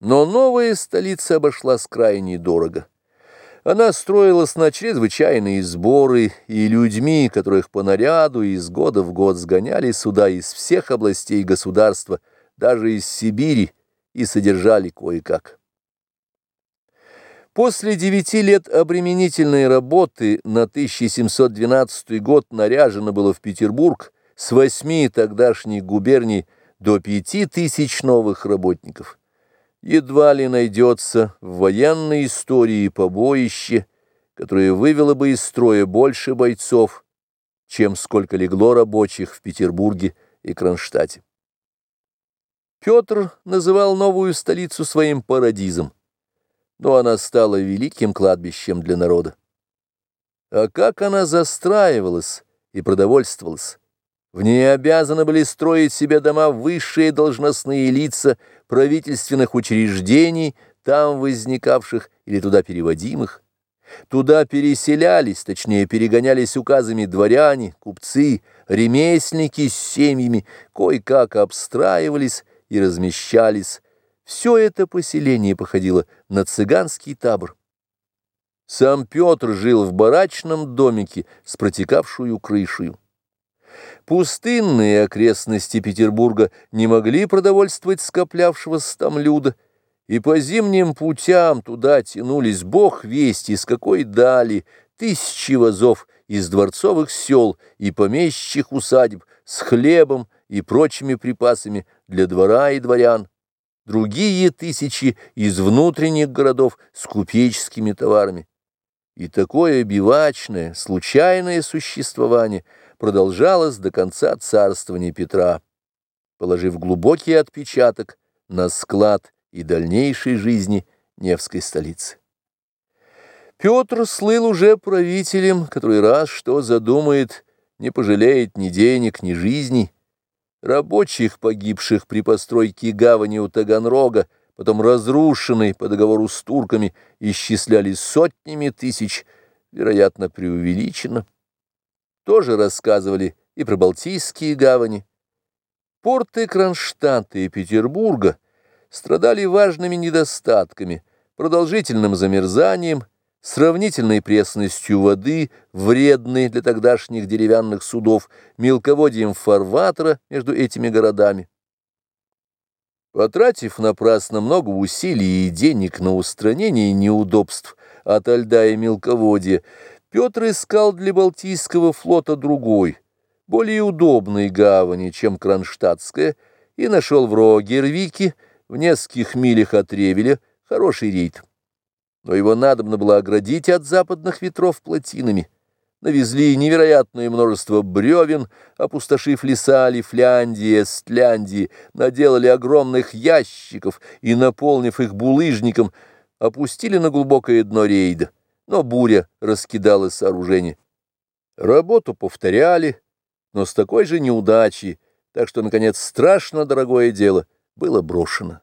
Но новая столица обошлась крайне дорого. Она строилась на чрезвычайные сборы и людьми, которых по наряду из года в год сгоняли сюда из всех областей государства, даже из Сибири, и содержали кое-как. После девяти лет обременительной работы на 1712 год наряжено было в Петербург с восьми тогдашних губерний до пяти тысяч новых работников едва ли найдется в военной истории побоище, которое вывело бы из строя больше бойцов, чем сколько легло рабочих в Петербурге и Кронштадте. Петр называл новую столицу своим парадизом, но она стала великим кладбищем для народа. А как она застраивалась и продовольствовалась? В ней обязаны были строить себе дома высшие должностные лица правительственных учреждений, там возникавших или туда переводимых. Туда переселялись, точнее перегонялись указами дворяне, купцы, ремесленники с семьями, кое-как обстраивались и размещались. Все это поселение походило на цыганский табор. Сам Петр жил в барачном домике с протекавшую крышей. Пустынные окрестности Петербурга не могли продовольствовать скоплявшегося там люда, и по зимним путям туда тянулись бог вести из какой дали тысячи вазов из дворцовых сел и помещичьих усадеб с хлебом и прочими припасами для двора и дворян, другие тысячи из внутренних городов с купеческими товарами. И такое бивачное, случайное существование – продолжалось до конца царствования Петра, положив глубокий отпечаток на склад и дальнейшей жизни Невской столицы. Петр слыл уже правителем, который раз что задумает, не пожалеет ни денег, ни жизни. Рабочих, погибших при постройке гавани у Таганрога, потом разрушенной по договору с турками, исчисляли сотнями тысяч, вероятно, преувеличенно тоже рассказывали и про Балтийские гавани. Порты Кронштадта и Петербурга страдали важными недостатками, продолжительным замерзанием, сравнительной пресностью воды, вредной для тогдашних деревянных судов, мелководьем фарватера между этими городами. Потратив напрасно много усилий и денег на устранение неудобств от льда и мелководья, Петр искал для Балтийского флота другой, более удобной гавани, чем Кронштадтская, и нашел в Рогервике, в нескольких милях от Ревеля, хороший рейд. Но его надобно было оградить от западных ветров плотинами. Навезли невероятное множество бревен, опустошив леса Лифляндии Эстляндии, наделали огромных ящиков и, наполнив их булыжником, опустили на глубокое дно рейда но буря раскидала сооружение. Работу повторяли, но с такой же неудачей, так что, наконец, страшно дорогое дело было брошено.